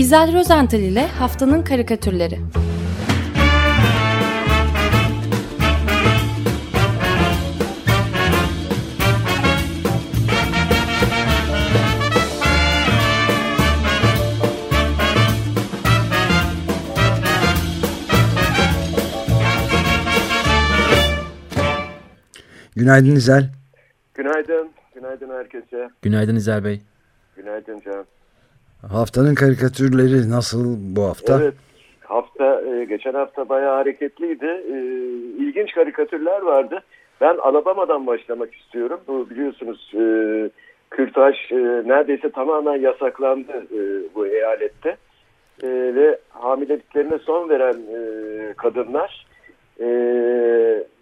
İzel Rozental ile Haftanın Karikatürleri Günaydın İzel. Günaydın. Günaydın herkese. Günaydın İzel Bey. Günaydın Can. Haftanın karikatürleri nasıl bu hafta? Evet. Hafta, e, geçen hafta bayağı hareketliydi. E, ilginç karikatürler vardı. Ben Alabama'dan başlamak istiyorum. Bu biliyorsunuz e, kürtaj neredeyse tamamen yasaklandı bu eyalette. Ve hamileliklerine son veren kadınlar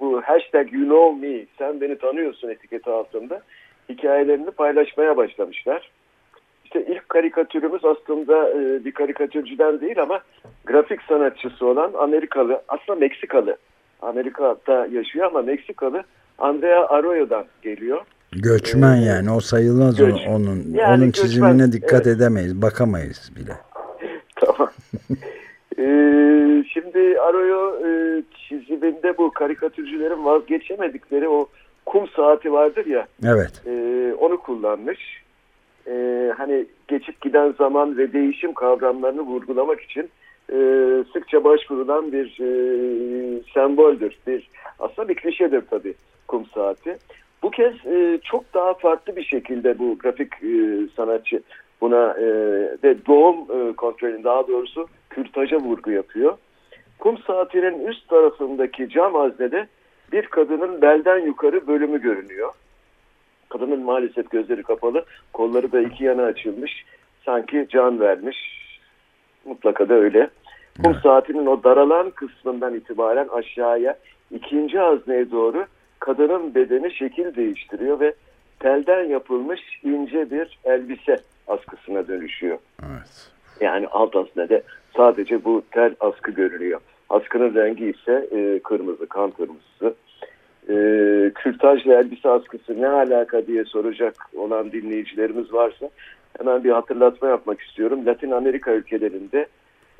bu hashtag you know me sen beni tanıyorsun etiketi altında hikayelerini paylaşmaya başlamışlar. İşte ilk karikatürümüz aslında e, bir karikatürcüden değil ama grafik sanatçısı olan Amerikalı, aslında Meksikalı. Amerika'da yaşıyor ama Meksikalı Andrea Arroyo'dan geliyor. Göçmen ee, yani o sayılmaz göç, onun. Yani onun çizimine göçmen, dikkat evet. edemeyiz, bakamayız bile. tamam. ee, şimdi Arroyo e, çiziminde bu karikatürcülerin vazgeçemedikleri o kum saati vardır ya. Evet. E, onu kullanmış e, hani geçip giden zaman ve değişim kavramlarını vurgulamak için e, sıkça başvurulan bir e, semboldür. Bir, aslında bir klişedir tabii kum saati. Bu kez e, çok daha farklı bir şekilde bu grafik e, sanatçı buna e, ve doğum e, kontrolünün daha doğrusu kürtaja vurgu yapıyor. Kum saatinin üst tarafındaki cam haznede bir kadının belden yukarı bölümü görünüyor. Kadının maalesef gözleri kapalı, kolları da iki yana açılmış. Sanki can vermiş. Mutlaka da öyle. Kum evet. saatinin o daralan kısmından itibaren aşağıya ikinci hazneye doğru kadının bedeni şekil değiştiriyor ve telden yapılmış ince bir elbise askısına dönüşüyor. Evet. Yani alt haznede sadece bu tel askı görünüyor. Askının rengi ise e, kırmızı, kan kırmızısı e, kürtajla elbise askısı ne alaka diye soracak olan dinleyicilerimiz varsa hemen bir hatırlatma yapmak istiyorum. Latin Amerika ülkelerinde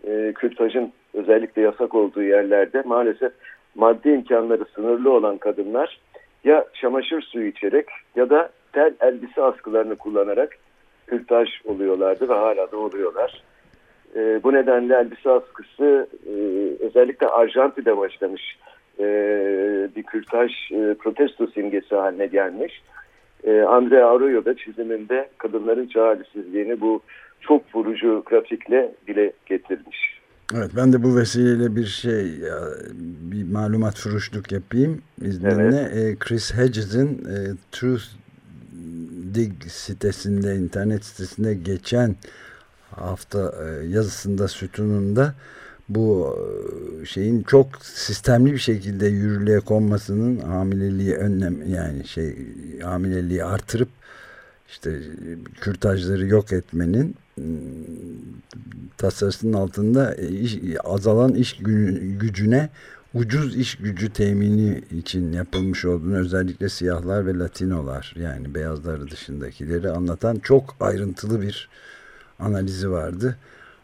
e, kürtajın özellikle yasak olduğu yerlerde maalesef maddi imkanları sınırlı olan kadınlar ya çamaşır suyu içerek ya da tel elbise askılarını kullanarak kürtaj oluyorlardı ve hala da oluyorlar. E, bu nedenle elbise askısı e, özellikle Arjantin'de başlamış e, bir kürtaj e, protesto simgesi haline gelmiş. E, Andre Arroyo da çiziminde kadınların çaresizliğini bu çok vurucu grafikle dile getirmiş. Evet ben de bu vesileyle bir şey bir malumat furuşluk yapayım izninle. Evet. Chris Hedges'in e, Truth Dig sitesinde internet sitesinde geçen hafta yazısında sütununda bu e, şeyin çok sistemli bir şekilde yürürlüğe konmasının hamileliği önlem yani şey hamileliği artırıp işte kürtajları yok etmenin tasarısının altında iş, azalan iş gücüne ucuz iş gücü temini için yapılmış olduğunu özellikle siyahlar ve latinolar yani beyazları dışındakileri anlatan çok ayrıntılı bir analizi vardı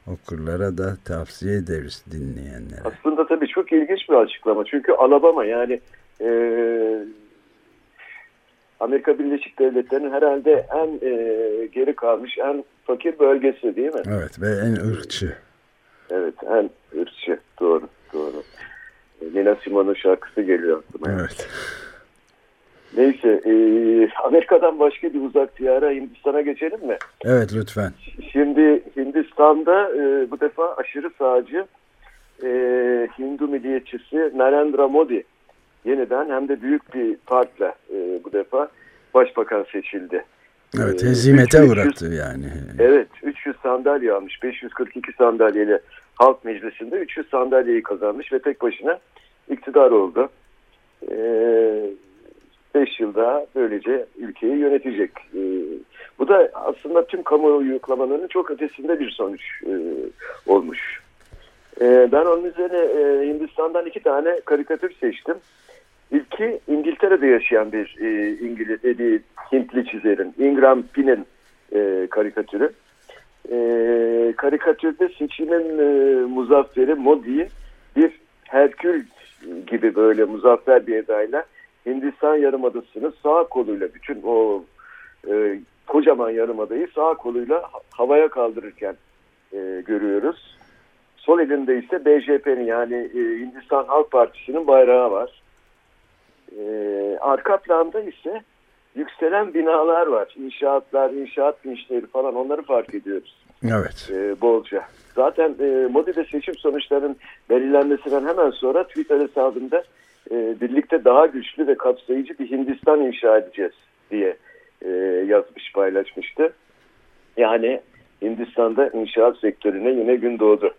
okurlara da tavsiye ederiz dinleyenlere. Aslında tabii çok ilginç bir açıklama. Çünkü Alabama yani e, Amerika Birleşik Devletleri'nin herhalde en e, geri kalmış, en fakir bölgesi değil mi? Evet ve en ırkçı. Evet en ırkçı. Doğru, doğru. Nina Simone'un şarkısı geliyor aklıma. Evet. Neyse, e, Amerika'dan başka bir uzak diyara Hindistan'a geçelim mi? Evet, lütfen. Şimdi Hindistan'da e, bu defa aşırı sağcı e, Hindu milliyetçisi Narendra Modi yeniden hem de büyük bir farkla e, bu defa başbakan seçildi. Evet, e, hezimete 300, uğrattı yani. Evet, 300 sandalye almış. 542 sandalyeyle halk meclisinde 300 sandalyeyi kazanmış ve tek başına iktidar oldu. Eee 5 yılda böylece ülkeyi yönetecek. E, bu da aslında tüm kamuoyu yuklamalarının çok ötesinde bir sonuç e, olmuş. E, ben onun üzerine e, Hindistan'dan iki tane karikatür seçtim. İlki İngiltere'de yaşayan bir e, İngiliz, e, Hintli çizerin Ingram Pin'in e, karikatürü. e, karikatürde seçimin muzafferi Modi'yi bir Herkül gibi böyle muzaffer bir edayla Hindistan Yarımadası'nı sağ koluyla bütün o e, kocaman yarımadayı sağ koluyla havaya kaldırırken e, görüyoruz. Sol elinde ise BJP'nin yani e, Hindistan Halk Partisi'nin bayrağı var. E, arka planda ise yükselen binalar var. İnşaatlar, inşaat vinçleri falan onları fark ediyoruz. Evet. E, bolca. Zaten e, Modi'de seçim sonuçlarının belirlenmesinden hemen sonra Twitter hesabında e, birlikte daha güçlü ve kapsayıcı bir Hindistan inşa edeceğiz diye e, yazmış, paylaşmıştı. Yani Hindistan'da inşaat sektörüne yine gün doğdu.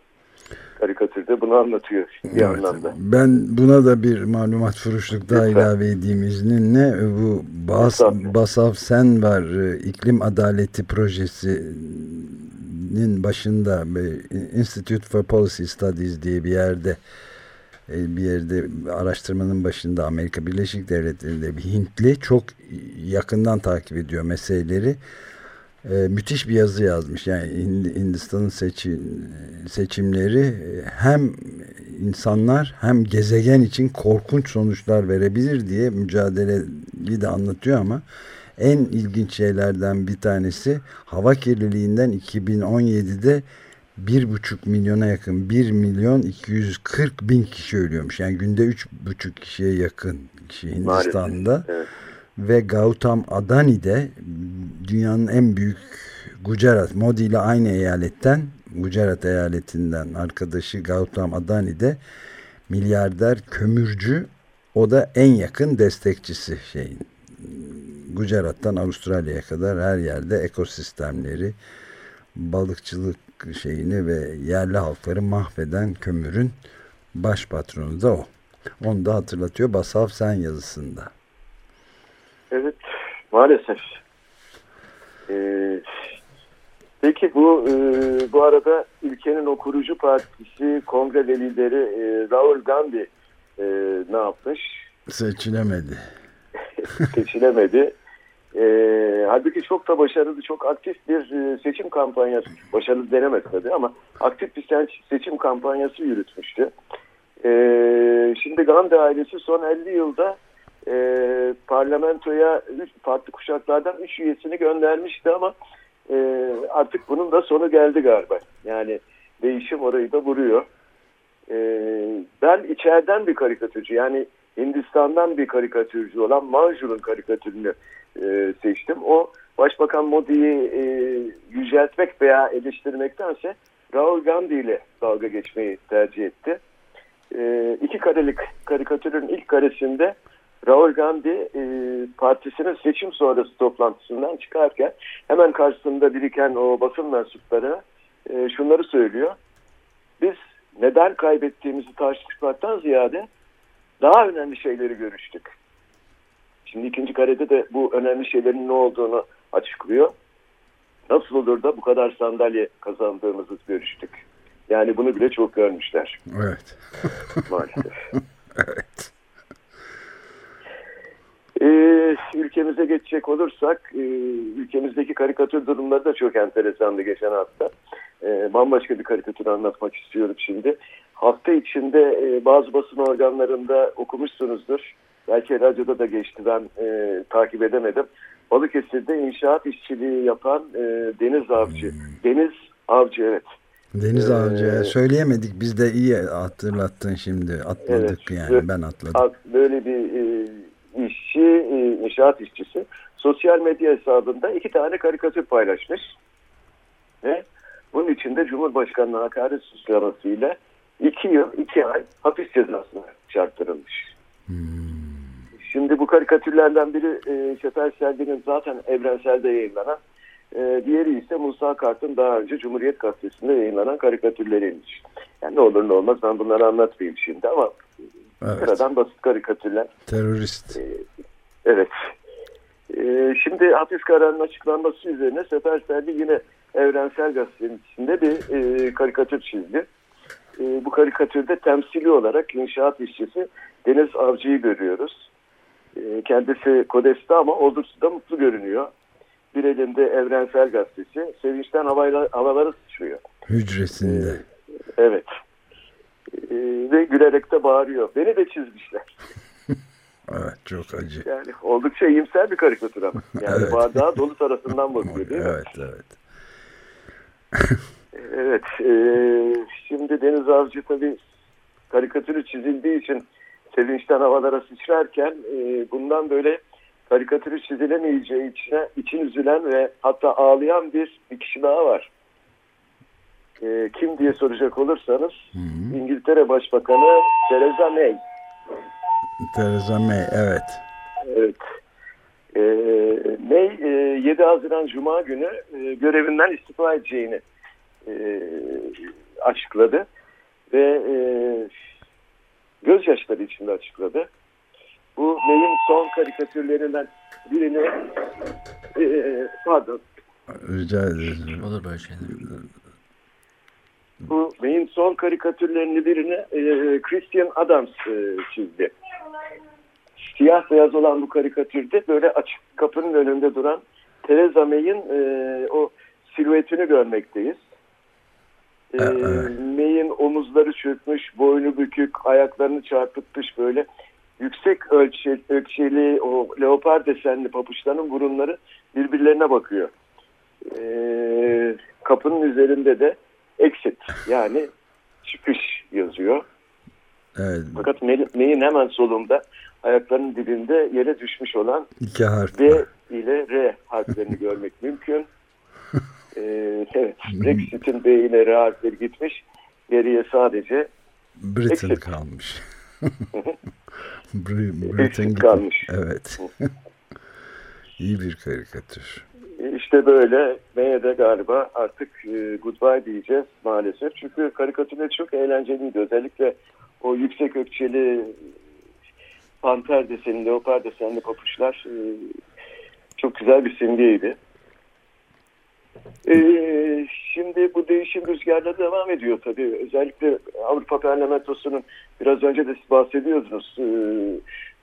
Karikatürde bunu anlatıyor bir evet, anlamda. Ben buna da bir malumat furuşluk daha Lütfen. ilave edeyim izninle. Bu Bas, Basav Sen var e, iklim adaleti projesinin başında Institute for Policy Studies diye bir yerde bir yerde araştırmanın başında Amerika Birleşik Devletleri'nde bir Hintli çok yakından takip ediyor meseleleri. Ee, müthiş bir yazı yazmış. Yani Hindistan'ın seçim, seçimleri e, hem insanlar hem gezegen için korkunç sonuçlar verebilir diye mücadeleyi de anlatıyor ama en ilginç şeylerden bir tanesi hava kirliliğinden 2017'de bir buçuk milyona yakın 1 milyon 240 bin kişi ölüyormuş. Yani günde üç buçuk kişiye yakın kişi Hindistan'da. Evet. Ve Gautam Adani de dünyanın en büyük Gujarat, Modi ile aynı eyaletten, Gujarat eyaletinden arkadaşı Gautam Adani de milyarder kömürcü. O da en yakın destekçisi şeyin. Gujarat'tan Avustralya'ya kadar her yerde ekosistemleri, balıkçılık şeyini ve yerli halkları mahveden kömürün baş patronu da o. Onu da hatırlatıyor Basav Sen yazısında. Evet maalesef. Ee, peki bu e, bu arada ülkenin o kurucu partisi kongre lideri e, Rahul Gandhi e, ne yapmış? Seçilemedi. Seçilemedi. E, halbuki çok da başarılı, çok aktif bir e, seçim kampanyası, başarılı denemez tabii ama aktif bir seçim kampanyası yürütmüştü. E, şimdi Gandhi ailesi son 50 yılda e, parlamentoya farklı kuşaklardan 3 üyesini göndermişti ama e, artık bunun da sonu geldi galiba. Yani değişim orayı da vuruyor. E, ben içeriden bir karikatürcü yani Hindistan'dan bir karikatürcü olan Manjur'un karikatürünü e, seçtim. O Başbakan Modi'yi e, yüceltmek veya eleştirmektense Rahul Gandhi ile dalga geçmeyi tercih etti. E, iki karelik karikatürün ilk karesinde Rahul Gandhi e, partisinin seçim sonrası toplantısından çıkarken hemen karşısında biriken o basın mensupları e, şunları söylüyor. Biz neden kaybettiğimizi tartışmaktan ziyade daha önemli şeyleri görüştük. Şimdi ikinci karede de bu önemli şeylerin ne olduğunu açıklıyor. Nasıl olur da bu kadar sandalye kazandığımızı görüştük. Yani bunu bile çok görmüşler. Evet. Maalesef. evet. Ee, ülkemize geçecek olursak, e, ülkemizdeki karikatür durumları da çok enteresandı geçen hafta. E, bambaşka bir karikatür anlatmak istiyorum şimdi. Hafta içinde e, bazı basın organlarında okumuşsunuzdur. Belki radyoda da geçti ben e, takip edemedim. Balıkesir'de inşaat işçiliği yapan e, Deniz Avcı. Hmm. Deniz Avcı evet. Deniz ee, Avcı söyleyemedik biz de iyi hatırlattın şimdi atladık evet, yani ben atladım. Böyle bir e, işçi, e, inşaat işçisi sosyal medya hesabında iki tane karikatür paylaşmış. Ve bunun içinde Cumhurbaşkanı'na hakaret suçlamasıyla iki yıl, iki ay hapis cezasına çarptırılmış. Hmm. Şimdi bu karikatürlerden biri e, Şefer Selvi'nin zaten evrenselde yayınlanan, e, diğeri ise Musa Kart'ın daha önce Cumhuriyet Gazetesi'nde yayınlanan karikatürleriymiş. Yani ne olur ne olmaz ben bunları anlatmayayım şimdi ama evet. sıradan basit karikatürler. Terörist. E, evet. E, şimdi hapis kararının açıklanması üzerine Sefer Selvi yine Evrensel Gazetesi'nde bir e, karikatür çizdi. E, bu karikatürde temsili olarak inşaat işçisi Deniz Avcı'yı görüyoruz. E, kendisi Kodes'te ama oldukça da mutlu görünüyor. bir elinde Evrensel Gazetesi. Sevinçten havayla, havalara sıçrıyor. Hücresinde. Ee, evet. Ee, ve gülerek de bağırıyor. Beni de çizmişler. evet çok acı. Yani oldukça iyimser bir karikatür ama. Yani evet. bardağı dolu tarafından bakıyor değil mi? Evet evet. evet. E, şimdi Deniz Avcı tabii karikatürü çizildiği için sevinçten havalara sıçrarken e, bundan böyle karikatürü çizilemeyeceği içine, için üzülen ve hatta ağlayan bir, bir kişi daha var. E, kim diye soracak olursanız hı hı. İngiltere Başbakanı Theresa May. Theresa May, evet. Evet. E, May e, 7 Haziran Cuma günü e, görevinden istifa edeceğini e, açıkladı ve e, gözyaşları içinde açıkladı. Bu May'in son karikatürlerinden birini e, pardon. Rica ederim. Olur böyle şeyler. Bu May'in son karikatürlerini birini e, Christian Adams e, çizdi. Siyah beyaz olan bu karikatürde böyle açık kapının önünde duran Theresa May'in e, o silüetini görmekteyiz. E, evet. May'in omuzları çökmüş, boynu bükük, ayaklarını çarpıtmış böyle yüksek ölçe, ölçeli o leopar desenli papuçların burunları birbirlerine bakıyor. E, kapının üzerinde de exit yani çıkış yazıyor. Evet. Fakat May'in hemen solunda ayaklarının dibinde yere düşmüş olan İki harf D ile R harflerini görmek mümkün. Ee, evet, Brexit'in B ile R harfleri gitmiş. Geriye sadece Britain exit. kalmış. Britain kalmış. Evet. İyi bir karikatür. İşte böyle May'e de galiba artık e, goodbye diyeceğiz maalesef. Çünkü karikatürler çok eğlenceliydi. Özellikle o yüksek ökçeli panter desenli, leopar desenli papuçlar e, çok güzel bir simgeydi. E, şimdi bu değişim rüzgarları devam ediyor tabii. Özellikle Avrupa Parlamentosu'nun biraz önce de siz bahsediyordunuz. E,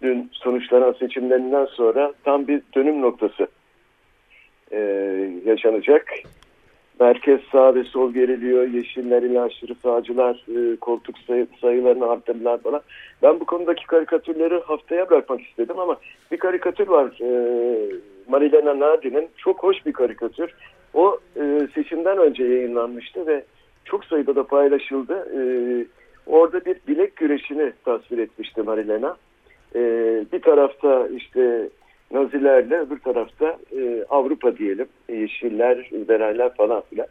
dün sonuçlanan seçimlerinden sonra tam bir dönüm noktası e, yaşanacak merkez sağ ve sol geriliyor. Yeşiller ile aşırı sağcılar e, koltuk sayı, sayılarını arttırdılar falan. Ben bu konudaki karikatürleri haftaya bırakmak istedim ama bir karikatür var. E, Marilena Nadi'nin çok hoş bir karikatür. O e, seçimden önce yayınlanmıştı ve çok sayıda da paylaşıldı. E, orada bir bilek güreşini tasvir etmişti Marilena. E, bir tarafta işte Nazilerle öbür tarafta e, Avrupa diyelim. Yeşiller, liberaller falan filan.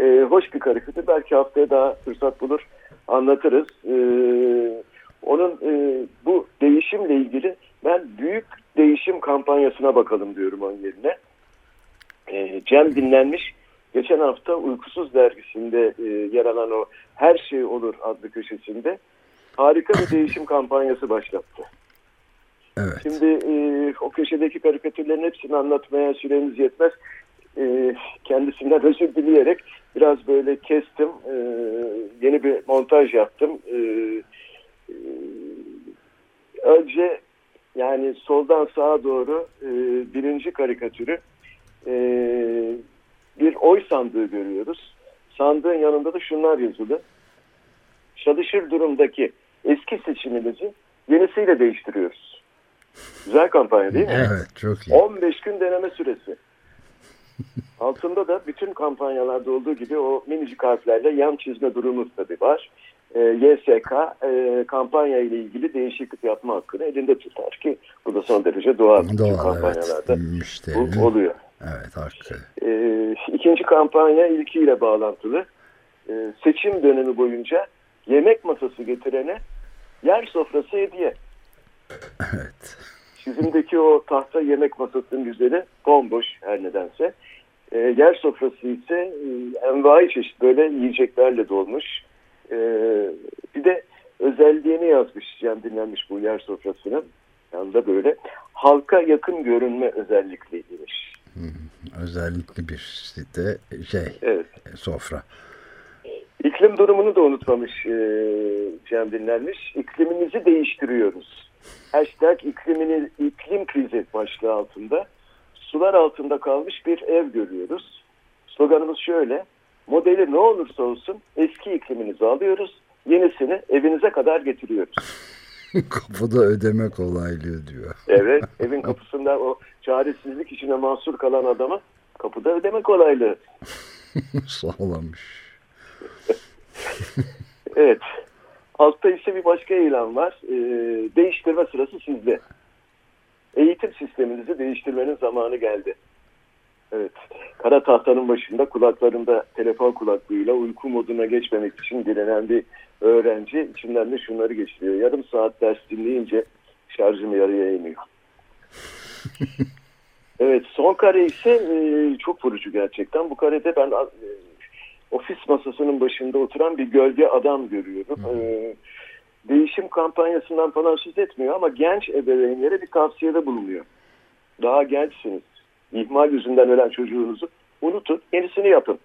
E, hoş bir karikatür. Belki haftaya daha fırsat bulur anlatırız. E, onun e, bu değişimle ilgili ben büyük değişim kampanyasına bakalım diyorum onun yerine. E, Cem dinlenmiş. Geçen hafta Uykusuz dergisinde e, yer alan o Her Şey Olur adlı köşesinde harika bir değişim kampanyası başlattı. Evet. Şimdi e, o köşedeki karikatürlerin hepsini anlatmaya süremiz yetmez. E, kendisinden özür dileyerek biraz böyle kestim. E, yeni bir montaj yaptım. E, e, önce yani soldan sağa doğru e, birinci karikatürü e, bir oy sandığı görüyoruz. Sandığın yanında da şunlar yazılı. Çalışır durumdaki eski seçimimizi yenisiyle değiştiriyoruz. Güzel kampanya değil mi? Evet çok iyi. 15 gün deneme süresi. Altında da bütün kampanyalarda olduğu gibi o minicik harflerle yan çizme durumu tabii var. E, YSK e, kampanya ile ilgili değişiklik yapma hakkını elinde tutar ki bu da son derece doğal. Doğal kampanyalarda evet. bu oluyor. Evet hakkı. E, ikinci kampanya ilkiyle bağlantılı. E, seçim dönemi boyunca yemek masası getirene yer sofrası hediye. Evet. Çizimdeki o tahta yemek masasının üzeri bomboş her nedense. E, yer sofrası ise e, envai çeşit böyle yiyeceklerle dolmuş. E, bir de özelliğini yazmış, yani dinlenmiş bu yer sofrasının. Yanında böyle halka yakın görünme özellikliymiş. Özellikli bir site şey evet. E, sofra. İklim durumunu da unutmamış e, Cem dinlenmiş. İklimimizi değiştiriyoruz. Hashtag iklimini, iklim krizi başlığı altında sular altında kalmış bir ev görüyoruz. Sloganımız şöyle. Modeli ne olursa olsun eski ikliminizi alıyoruz. Yenisini evinize kadar getiriyoruz. Kapıda ödeme kolaylıyor diyor. Evet, evin kapısında o çaresizlik içine mahsur kalan adama kapıda ödeme kolaylığı. Sağlamış. evet. Altta ise bir başka ilan var. Ee, değiştirme sırası sizde. Eğitim sisteminizi değiştirmenin zamanı geldi. Evet. Kara tahtanın başında kulaklarında telefon kulaklığıyla uyku moduna geçmemek için dilenen bir öğrenci içinden de şunları geçiriyor. Yarım saat ders dinleyince şarjım yarıya iniyor. evet son kare ise e, çok vurucu gerçekten. Bu karede ben e, ofis masasının başında oturan bir gölge adam görüyorum. E, değişim kampanyasından falan söz etmiyor ama genç ebeveynlere bir tavsiyede bulunuyor. Daha gençsiniz. İhmal yüzünden ölen çocuğunuzu unutun, yenisini yapın.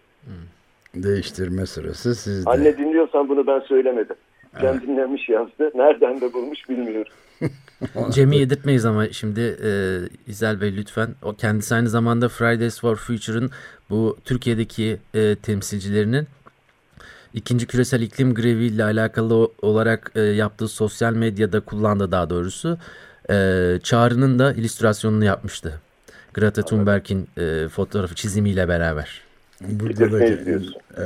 Değiştirme sırası sizde. Anne dinliyorsan bunu ben söylemedim. Evet. dinlemiş yazdı. Nereden de bulmuş bilmiyorum. Cem'i yedirtmeyiz ama şimdi e, İzel Bey lütfen. O kendisi aynı zamanda Fridays for Future'ın bu Türkiye'deki e, temsilcilerinin ikinci küresel iklim greviyle alakalı olarak e, yaptığı sosyal medyada kullandığı daha doğrusu e, çağrının da illüstrasyonunu yapmıştı. Greta Thunberg'in e, fotoğrafı çizimiyle beraber. Burada da evet,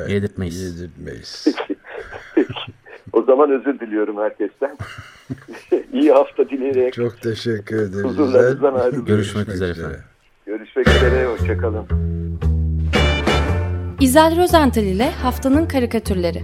yedirtmeyiz. yedirtmeyiz. o zaman özür diliyorum herkesten. İyi hafta dileyerek. Çok teşekkür ederiz. Huzurlarınızdan ayrılıyorum. Görüşmek üzere efendim. Görüşmek üzere. Hoşçakalın. İzel Rozental ile Haftanın Karikatürleri.